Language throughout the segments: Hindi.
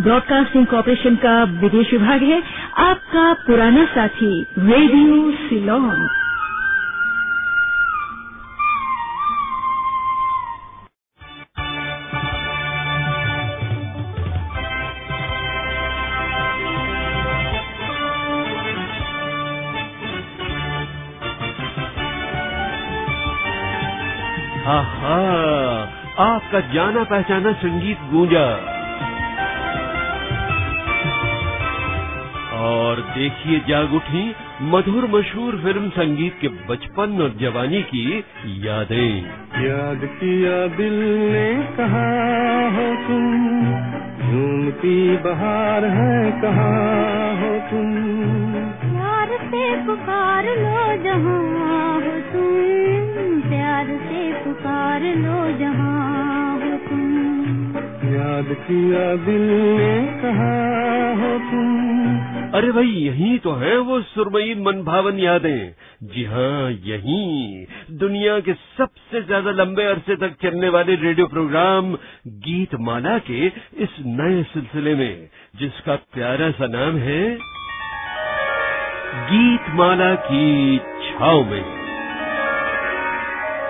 ब्रॉडकास्टिंग कॉरपोरेशन का विदेश विभाग है। आपका पुराना साथी, रेडियो सिलोन। आहा, आपका जाना पहचाना संगीत गूंजा। और देखिए जाग उठी मधुर मशहूर फ़िल्म संगीत के बचपन और जवानी की यादें। याद किया दिल ने कहा हो तुम झूमती बहार है कहा हो तुम। प्यार से पुकार लो जहाँ हो तुम प्यार से पुकार लो जहाँ हो तुम। याद किया दिल ने कहा हो तुम अरे भाई, यही तो है वो सुरमई मनभावन यादें। जी हाँ यही। दुनिया के सबसे ज़्यादा लंबे अरसे तक चलने वाले रेडियो प्रोग्राम गीत माला के इस नए सिलसिले में, जिसका प्यारा सा नाम है गीत माला की छाव में।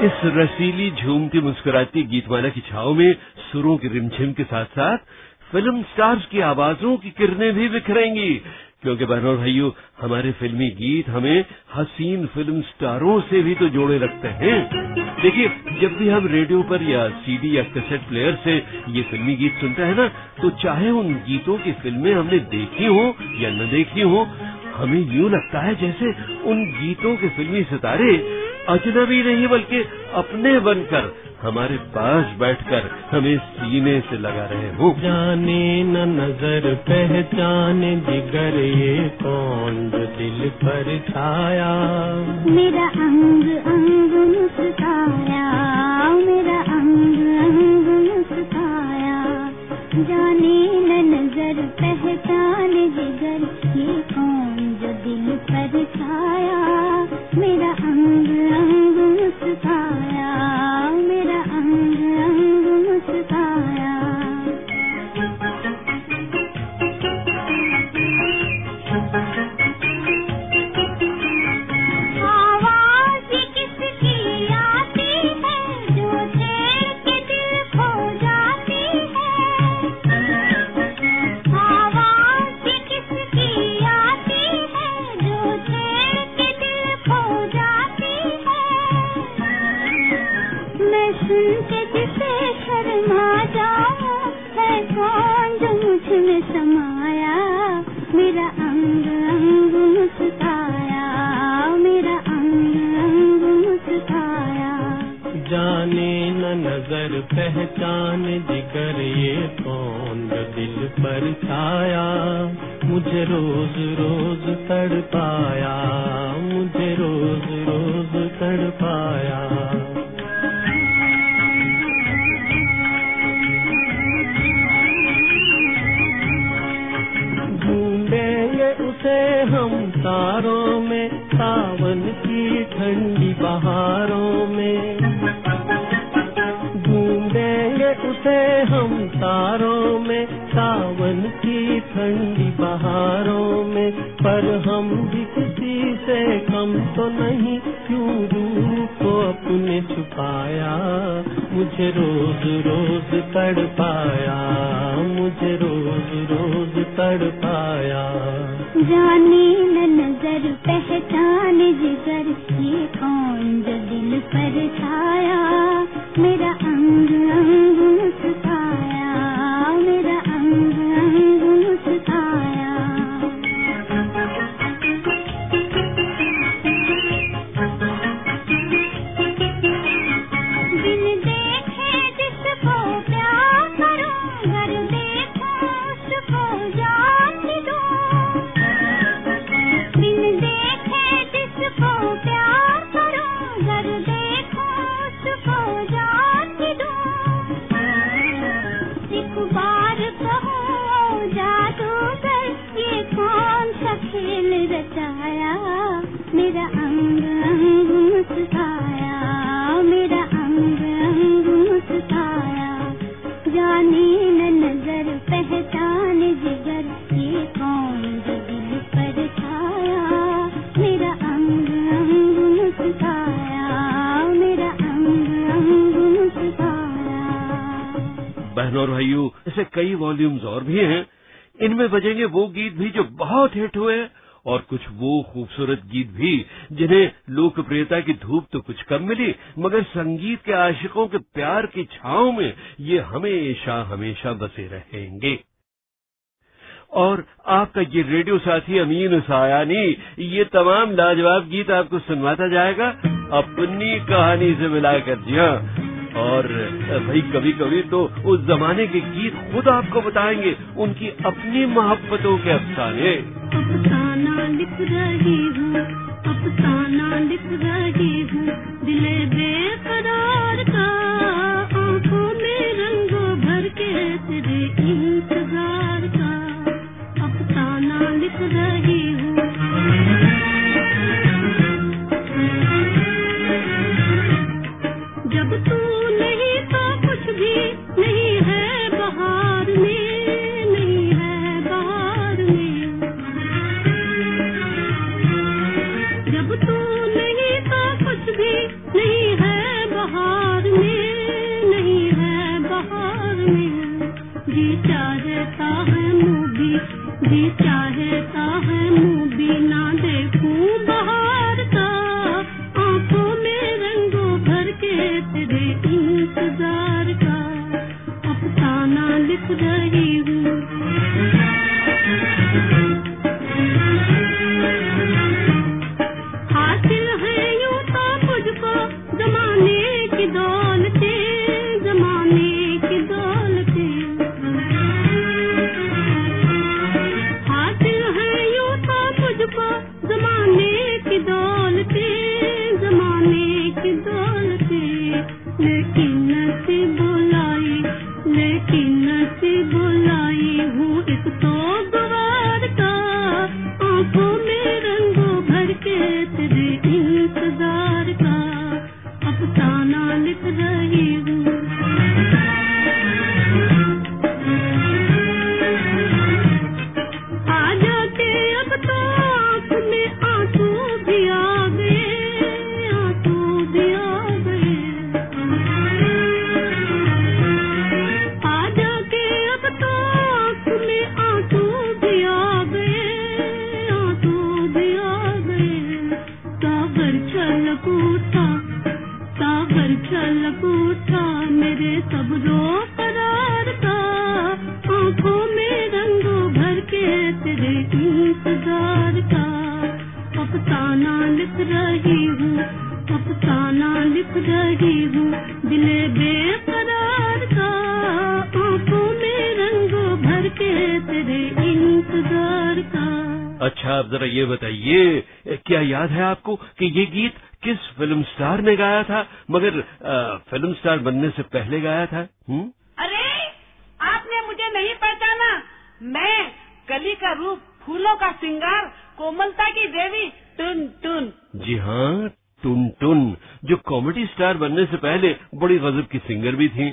इस रसीली, झूमती, मुस्कुराती गीतमाला की छाव में सुरों की रिमझिम के साथ साथ फ़िल्म स्टार्स की आवाजों की किरणें भी बिखरेंगी। क्योंकि बहनों भाइयों, हमारे फिल्मी गीत हमें हसीन फ़िल्म स्टारों से भी तो जोड़े रखते हैं। देखिए, जब भी हम रेडियो पर या सीडी या कैसेट प्लेयर से ये फिल्मी गीत सुनते हैं ना तो चाहे उन गीतों की फ़िल्में हमने देखी हो या न देखी हो, हमें यूँ लगता है जैसे उन गीतों के फिल्मी सितारे अजनबी नहीं बल्कि अपने बनकर हमारे पास बैठकर हमें सीने से लगा रहे हो। जाने न नज़र पहचाने जिगर ये कौन जो दिल पर छाया? मेरा अंग अंग मुस्काया मेरा अंग अंग मुस्काया जाने न नज़र पहचान जिगर ये कौन दिल पर छाया मेरा अंग अंग मुस्काया मेरा हम तारों में, सावन की ठंडी बहारों में। ढूंढेंगे उसे हम तारों में, सावन की ठंडी बहारों में। पर हम भी किसी से कम तो नहीं, क्यों रूप को अपने छुपाया? मुझे रोज रोज तड़ पाया मुझे रोज रोज तड़ पाया न नज़र पहचान जिगर ये कौन जो दिल पर छाया? इनमें बजेंगे वो गीत भी जो बहुत हिट हुए हैं, और कुछ वो खूबसूरत गीत भी, जिन्हें लोकप्रियता की धूप तो कुछ कम मिली, मगर संगीत के आशिकों के प्यार की छाव में ये हमेशा हमेशा बसे रहेंगे। और आपका ये रेडियो साथी अमीन सायानी, ये तमाम लाजवाब गीत आपको सुनवाता जाएगा। अपनी कहानी से मिलाकर जी हाँ और भाई कभी कभी तो उस जमाने के गीत खुद आपको बताएँगे, उनकी अपनी मोहब्बतों के अफसाने। लिख रही हूँ लिख रही हूँ, दिले इंतज़ार का। लिख रही नहीं तो कुछ भी नहीं है बहार में, नहीं है बहार में। जब तू नहीं तो कुछ भी नहीं है बहार में, नहीं है बहार में। जी चाहता है भी, जी चाहता है मुँह आप जरा ये बताइए क्या याद है आपको कि ये गीत किस फ़िल्म स्टार ने गाया था? मगर आ, फ़िल्म स्टार बनने से पहले गाया था हुँ? अरे आपने मुझे नहीं पहचाना। मैं कली का रूप फूलों का श्रृंगार कोमलता की देवी टुन टुन। जी हाँ टुन टुन जो कॉमेडी स्टार बनने से पहले बड़ी गजब की सिंगर भी थी।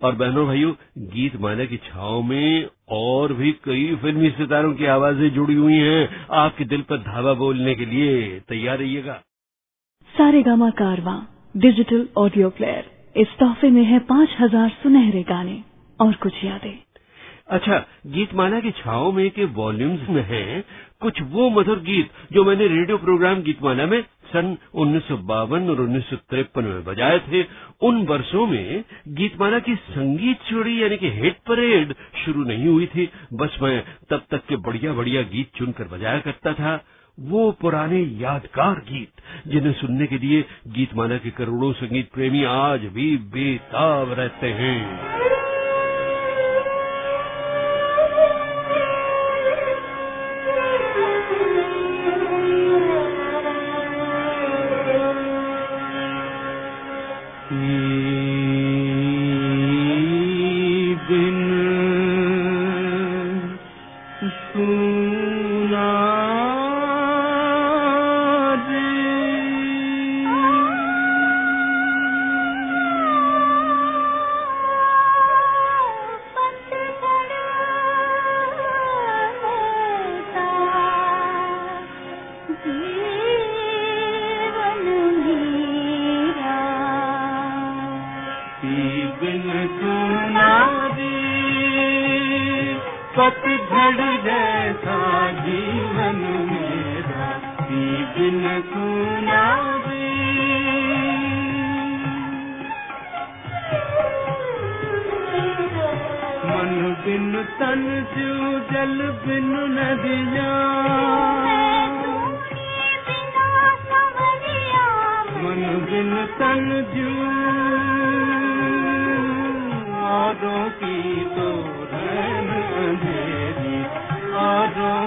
और बहनों भाइयों गीत माला की छाव में और भी कई फिल्मी सितारों की आवाज़ें जुड़ी हुई हैं। आपके दिल पर धावा बोलने के लिए तैयार रहिएगा। सारे गामा कारवा डिजिटल ऑडियो प्लेयर इस तोहफे में है पाँच हज़ार सुनहरे गाने और कुछ यादें। अच्छा गीतमाला की छाव में के वॉल्यूम्स में हैं कुछ वो मधुर गीत जो मैंने रेडियो प्रोग्राम गीतमाला में सन उन्नीस और उन्नीस में बजाए थे। उन वर्षों में गीतमाला की संगीत चोरी यानी कि हिट परेड शुरू नहीं हुई थी। बस मैं तब तक के बढ़िया बढ़िया गीत चुनकर बजाया करता था। वो पुराने यादगार गीत जिन्हें सुनने के लिए गीतमाला के करोड़ों संगीत प्रेमी आज भी बेताब रहते हैं।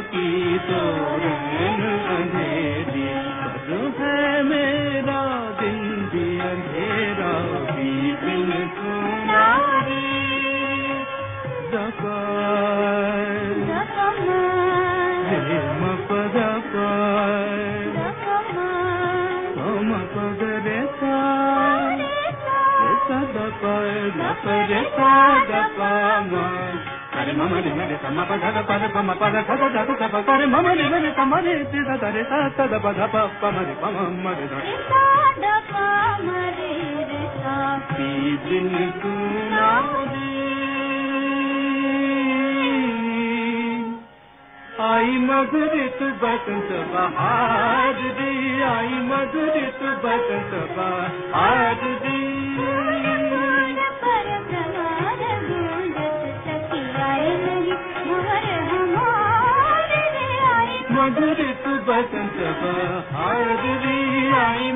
की तो रहन अंधेरी। पर है मेरा दिन भी अंधेरा भी बिन तुम्हारी दपार हे म पद पार म। पद रे सा रे रे सा प मम ध प रे प म प ध ध प रे मम रे रे ति रे सा प ध प प म रे प म म रे ध पी दिन तू ना आई मधुरित बसंत बहार दी आई मधुरित बसंत बहार दी। बसंत बहार दी आई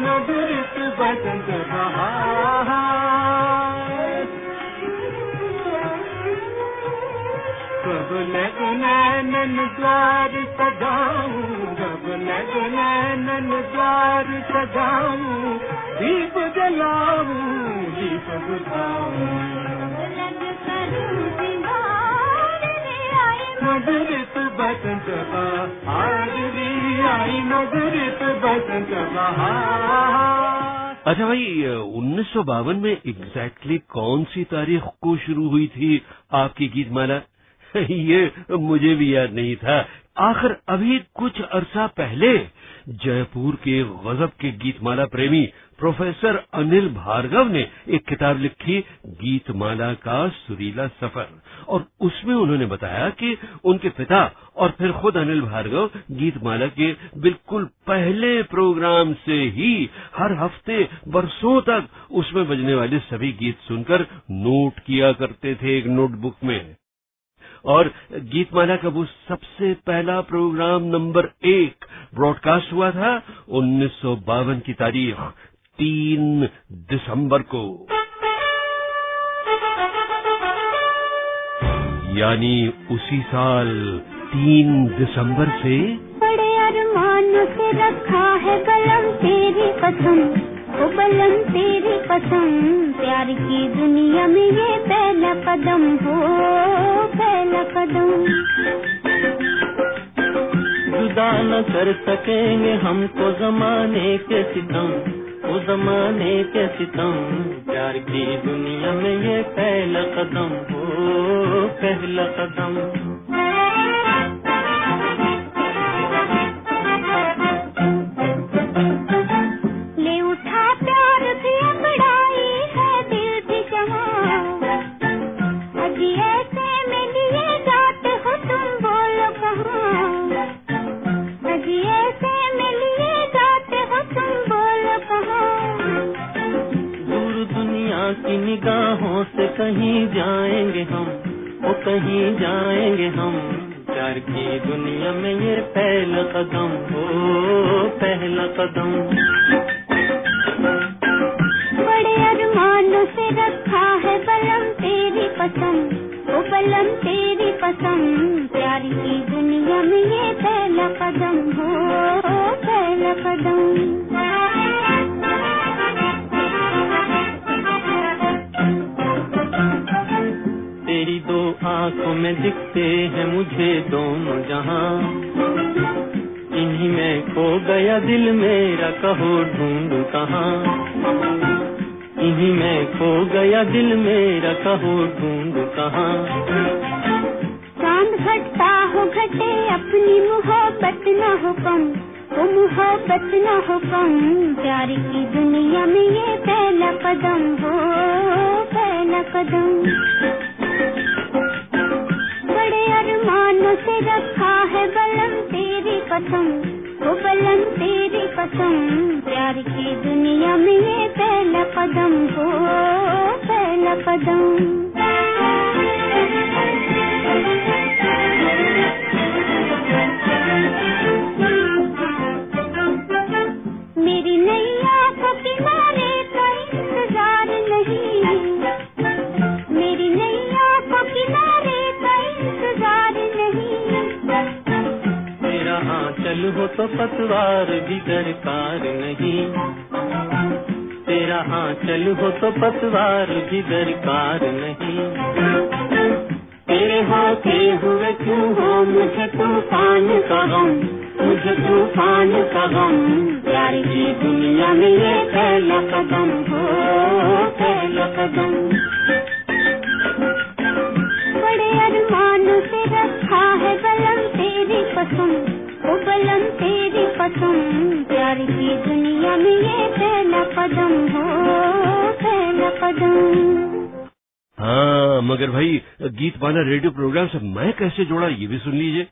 बसंत बहार कब लगनैनन द्वार सजाऊं कब लगनैनन द्वार सजाऊं दीप जलाऊं दीप बुझाऊं। मधुरित बसंत आई मधुरित बसंत अच्छा भाई, उन्नीस सौ बावन में एग्जैक्टली कौन सी तारीख को शुरू हुई थी आपकी गीतमाला? ये मुझे भी याद नहीं था। आखिर अभी कुछ अरसा पहले जयपुर के गजब के गीतमाला प्रेमी प्रोफेसर अनिल भार्गव ने एक किताब लिखी, गीतमाला का सुरीला सफ़र। और उसमें उन्होंने बताया कि उनके पिता और फिर खुद अनिल भार्गव गीतमाला के बिल्कुल पहले प्रोग्राम से ही हर हफ़्ते बरसों तक उसमें बजने वाले सभी गीत सुनकर नोट किया करते थे एक नोटबुक में। और गीतमाला का वो सबसे पहला प्रोग्राम नंबर एक ब्रॉडकास्ट हुआ था उन्नीस सौ बावन की तारीख, तीन दिसंबर को। यानी उसी साल तीन दिसंबर से बड़े अरमान से रखा है बलम तेरी कसम। बलम तेरी कसम, प्यार की दुनिया में ये पहला कदम हो, पहला कदम। जुदा न कर सकेंगे हमको जमाने के सितम, वो जमाने के सितम। प्यार की दुनिया में ये पहला कदम हो, पहला कदम। जाएँगे हम, वो कहीं जाएँगे हम। प्यार की दुनिया में ये पहला कदम हो पहला कदम। बड़े अरमानों से रखा है बलम तेरी पसंद, ओ, बलम तेरी पसंद। प्यार की दुनिया में ये पहला कदम हो पहला कदम। में दिखते हैं मुझे दोनों जहाँ। इन्हीं में खो गया दिल मेरा, कहो ढूंढ कहाँ। इन्हीं में खो गया दिल मेरा, कहो ढूंढ कहाँ। चाँद घटता हो घटे, अपनी मोहब्बत न हो कम। वो मोहब्बत न हो कम, प्यार की दुनिया में ये पहला कदम, हो पहला कदम। अरमानों से रखा है बलम तेरी कसम, वो बलम तेरी कसम। प्यार की दुनिया में ये पहला कदम हो पहला कदम। तो पतवार भी दरकार नहीं। तेरे होते हुए क्यों हो? मुझे तूफ़ान का गम, मुझे तूफ़ान का गम। प्यार की दुनिया में ये पहला कदम हो, पहला कदम। बड़े अरमानों से रखा है बलम तेरी कसम, ओ बलम तेरी कसम। प्यार की दुनिया में ये पहला कदम हो। मगर भाई, गीत बाना रेडियो प्रोग्राम से मैं कैसे जोड़ा, ये भी सुन लीजिए।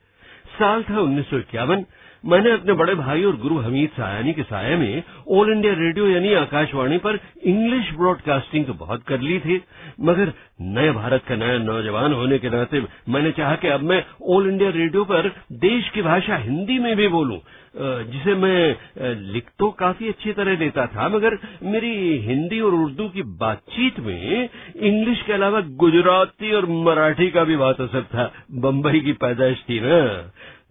साल था उन्नीस सौ इक्यावन मैंने अपने बड़े भाई और गुरु हमीद सायानी के साय में ऑल इंडिया रेडियो यानी आकाशवाणी पर इंग्लिश ब्रॉडकास्टिंग तो बहुत कर ली थी, मगर नए भारत का नया नौजवान होने के नाते मैंने चाहा कि अब मैं ऑल इंडिया रेडियो पर देश की भाषा हिंदी में भी बोलूँ जिसे मैं लिख तो काफ़ी अच्छी तरह लेता था, मगर मेरी हिंदी और उर्दू की बातचीत में इंग्लिश के अलावा गुजराती और मराठी का भी बहुत असर था बम्बई की पैदाइश थी ना।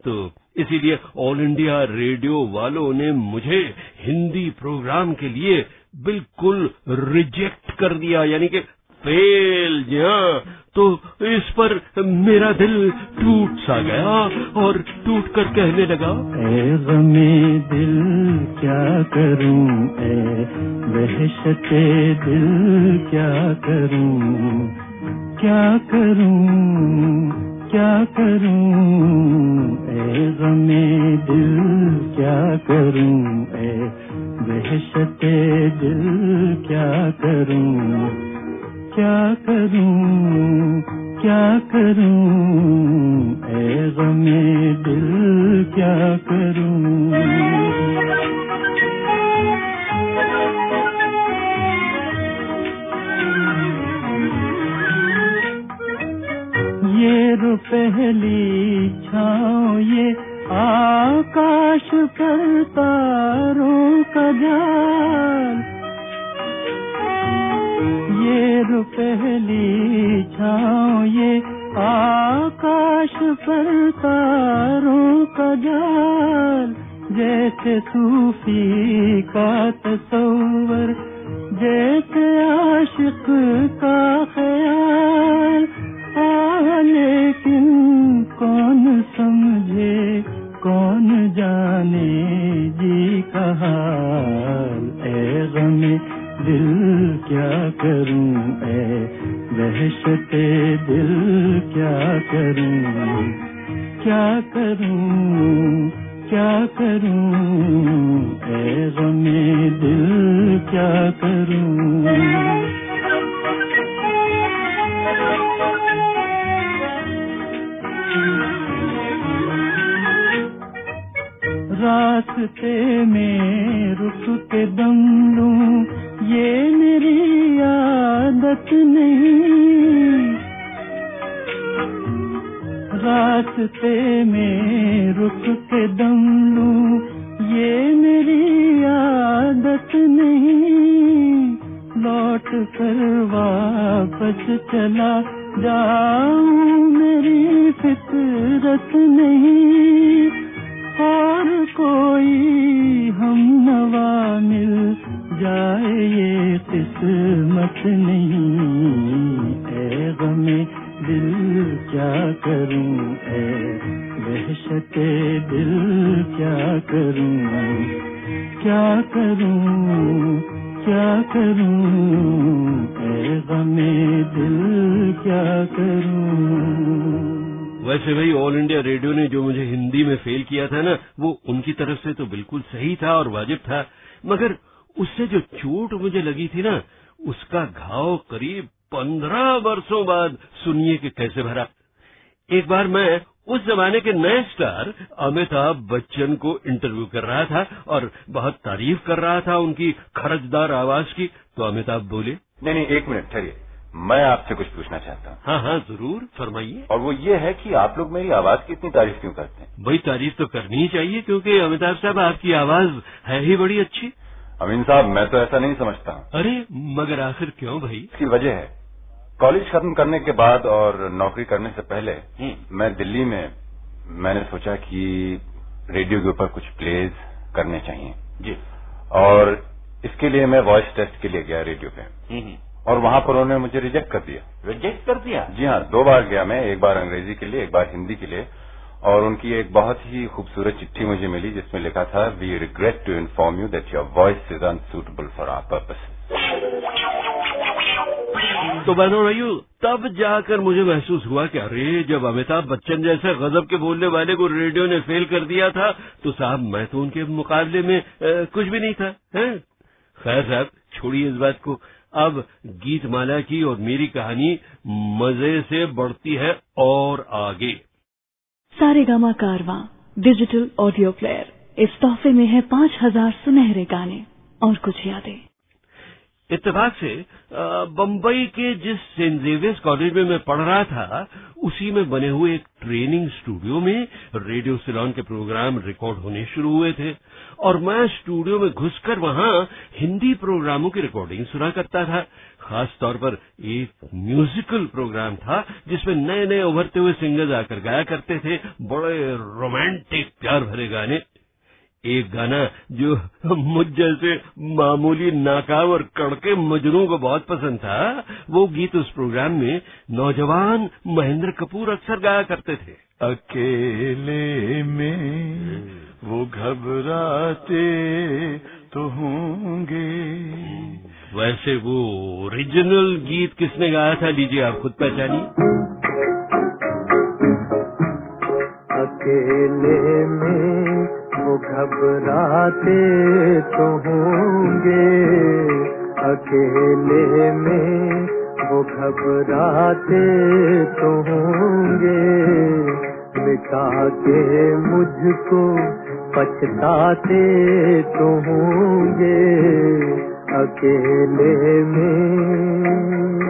तो इसीलिए ऑल इंडिया रेडियो वालों ने मुझे हिंदी प्रोग्राम के लिए बिल्कुल रिजेक्ट कर दिया, यानी कि फेल जी हाँ। तो इस पर मेरा दिल टूट सा गया और टूट कर कहने लगा, ए दिल क्या करूँ? ए दिल क्या करूँ? क्या करूँ? क्या करूँ? ए गमे दिल, क्या करूँ? ए वहशते दिल, क्या करूँ? क्या करूँ? क्या करूँ? ए गमे दिल, क्या करूँ? ये रो पहली छाँव, ये आकाश पर तारों का ये रो पहली छाँव, ये आकाश पर तारों का जाल। जैसे सूफी का तस्वर जैसे आशिक का ख्याल। हाल, ए गमे दिल क्या करूँ, ए दहशते दिल क्या करूँ? क्या करूँ क्या करूँ, ए गमे दिल क्या करूँ? रास्ते में रुक के दम लूँ। ये मेरी आदत नहीं। रास्ते में रुक के दम लूँ। ये मेरी आदत नहीं। लौट कर वापस चला जाऊँ। मेरी फितरत नहीं। हम नवा मिल जाए गमे दिल क्या दिल क्या करूँ? क्या करूँ? क्या करूँ? ए गमे दिल क्या करूँ? वैसे भाई ऑल इंडिया रेडियो ने जो मुझे हिंदी में फेल किया था ना, वो उनकी तरफ़ से तो बिल्कुल सही था और वाजिब था। मगर उससे जो चोट मुझे लगी थी ना, उसका घाव करीब पंद्रह वर्षों बाद सुनिए कि कैसे भरा। एक बार मैं उस जमाने के नए स्टार अमिताभ बच्चन को इंटरव्यू कर रहा था और बहुत तारीफ़ कर रहा था उनकी खरजदार आवाज़ की। तो अमिताभ बोले नहीं नहीं, एक मिनट, ठहरिए। मैं आपसे कुछ पूछना चाहता हूँ। हाँ हाँ ज़रूर फरमाइए। और वो ये है कि आप लोग मेरी आवाज़ की इतनी तारीफ़ क्यों करते हैं? भाई तारीफ़ तो करनी ही चाहिए क्योंकि अमिताभ साहब आपकी आवाज़ है ही बड़ी अच्छी। अमीन साहब मैं तो ऐसा नहीं समझता हूँ। अरे मगर आखिर क्यों भाई? इसकी वजह है कॉलेज खत्म करने के बाद और नौकरी करने से पहले हम्म। मैं दिल्ली में मैंने सोचा कि रेडियो के ऊपर कुछ प्लेज करने चाहिए। जी। और इसके लिए मैं वॉइस टेस्ट के लिए गया रेडियो पे। हम्म, और वहाँ पर उन्होंने मुझे रिजेक्ट कर दिया। रिजेक्ट कर दिया? जी हाँ दो बार गया मैं एक बार अंग्रेज़ी के लिए एक बार हिंदी के लिए। और उनकी एक बहुत ही खूबसूरत चिट्ठी मुझे मिली जिसमें लिखा था we regret to inform you that your voice is unsuitable for our purpose तो बहनों भाइयों तब जाकर मुझे महसूस हुआ कि अरे जब अमिताभ बच्चन जैसे गजब के बोलने वाले को रेडियो ने फेल कर दिया था तो साहब मैं तो उनके मुकाबले में अ, कुछ भी नहीं था हैं? खैर साहब छोड़िए इस बात को। अब गीतमाला की और मेरी कहानी मज़े से बढ़ती है और आगे। सारे गामा कारवा डिजिटल ऑडियो प्लेयर इस तोहफे में है पाँच हज़ार सुनहरे गाने और कुछ यादें। इत्तेफाक से बम्बई के जिस सेंट जेवियर्स कॉलेज में मैं पढ़ रहा था, उसी में बने हुए एक ट्रेनिंग स्टूडियो में रेडियो सिलोन के प्रोग्राम रिकॉर्ड होने शुरू हुए थे। और मैं स्टूडियो में घुसकर वहाँ हिंदी प्रोग्रामों की रिकॉर्डिंग सुना करता था। खास तौर पर एक म्यूजिकल प्रोग्राम था, जिसमें नए नए उभरते हुए सिंगर्स आकर गाया करते थे। बड़े रोमांटिक, प्यार भरे गाने। एक गाना जो मुझ जैसे मामूली नाकाम और कड़के मजनू को बहुत पसंद था वो गीत उस प्रोग्राम में नौजवान महेंद्र कपूर अक्सर गाया करते थे। अकेले में वो घबराते तो होंगे। वैसे वो ओरिजिनल गीत किसने गाया था लीजिए आप खुद पहचानिए। अकेले में वो घबराते तो होंगे। अकेले में वो घबराते तो होंगे। मिटा मुझको, पछताते तो होंगे। अकेले में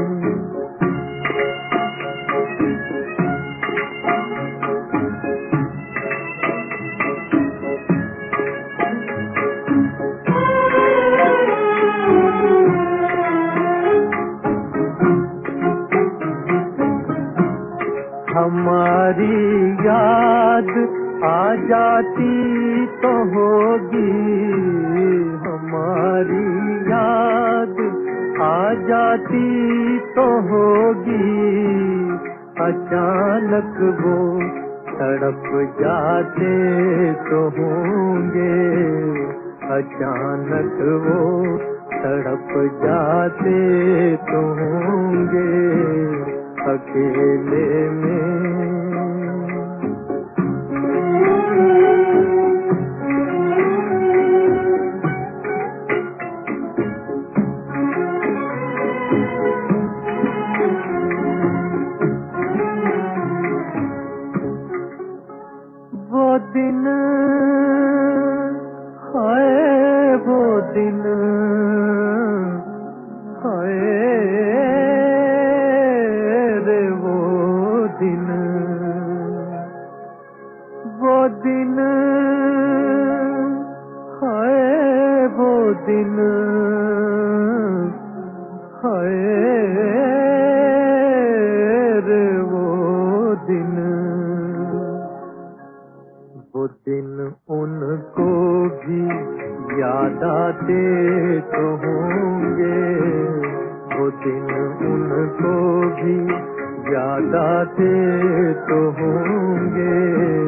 हमारी याद आ जाती तो होगी। हमारी याद आ जाती तो होगी। अचानक वो तड़प जाते तो होंगे। अचानक वो तड़प जाते तो होंगे। अकेले में याद तो होंगे वो दिन उनको भी याद आते तो होंगे।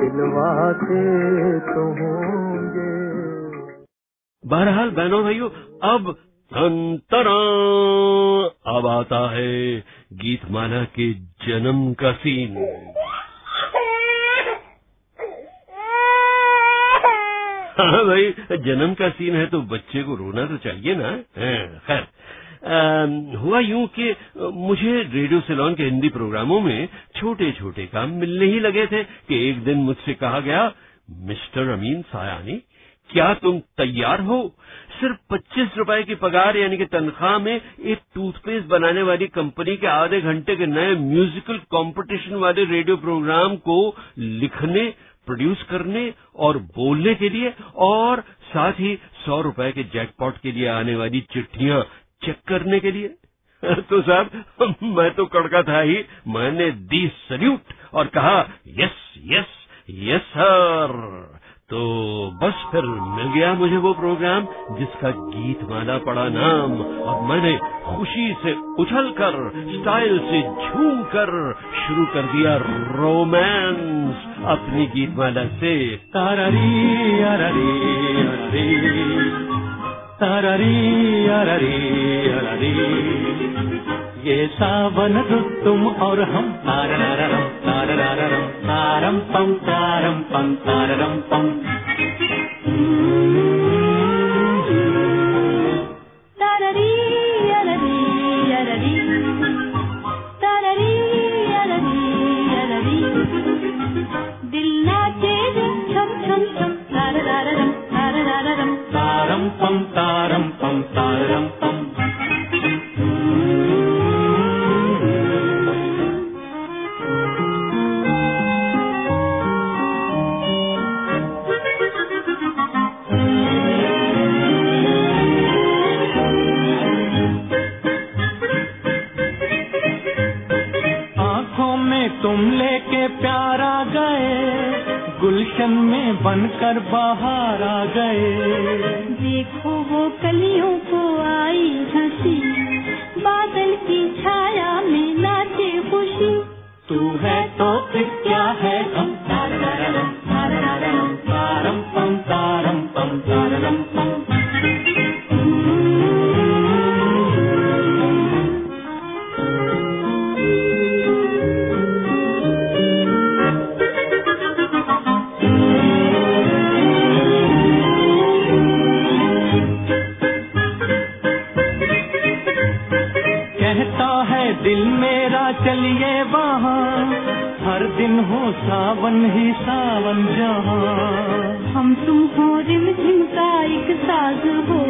तो बहरहाल बहनों भाइयों, अब संतरा अब आता है गीत गीतमाला के जन्म का सीन। हाँ भाई, जन्म का सीन है तो बच्चे को रोना तो चाहिए ना खैर। हुआ यूँ कि मुझे रेडियो सिलोन के हिंदी प्रोग्रामों में छोटे छोटे काम मिलने ही लगे थे कि एक दिन मुझसे कहा गया, मिस्टर अमीन सायानी, क्या तुम तैयार हो? सिर्फ़ पच्चीस रुपए की पगार यानी कि तनख्वाह में एक टूथपेस्ट बनाने वाली कंपनी के आधे घंटे के नए म्यूजिकल कंपटीशन वाले रेडियो प्रोग्राम को लिखने, प्रोड्यूस करने और बोलने के लिए और साथ ही सौ रुपए के जैकपॉट के लिए आने वाली चिट्ठियाँ चेक करने के लिए? तो साहब, मैं तो कड़का था ही। मैंने दी सल्यूट और कहा, यस यस यस, सर। तो बस फिर मिल गया मुझे वो प्रोग्राम जिसका गीत माला पड़ा नाम। और मैंने खुशी से उछल कर, स्टाइल से झूम कर शुरू कर दिया रोमांस अपनी गीतमाला से। तारारी अररी अररी तारारी अररी अररी ये सावन रुत तुम और हम तारररम तारररम तारम पम तारम पम ताररम पम ताररी तारम पम तारम पम गुलशन में बनकर बाहर चलिए वहाँ हर दिन हो सावन ही सावन जहाँ। हम तुम हो रिम झिम का एक साज हो।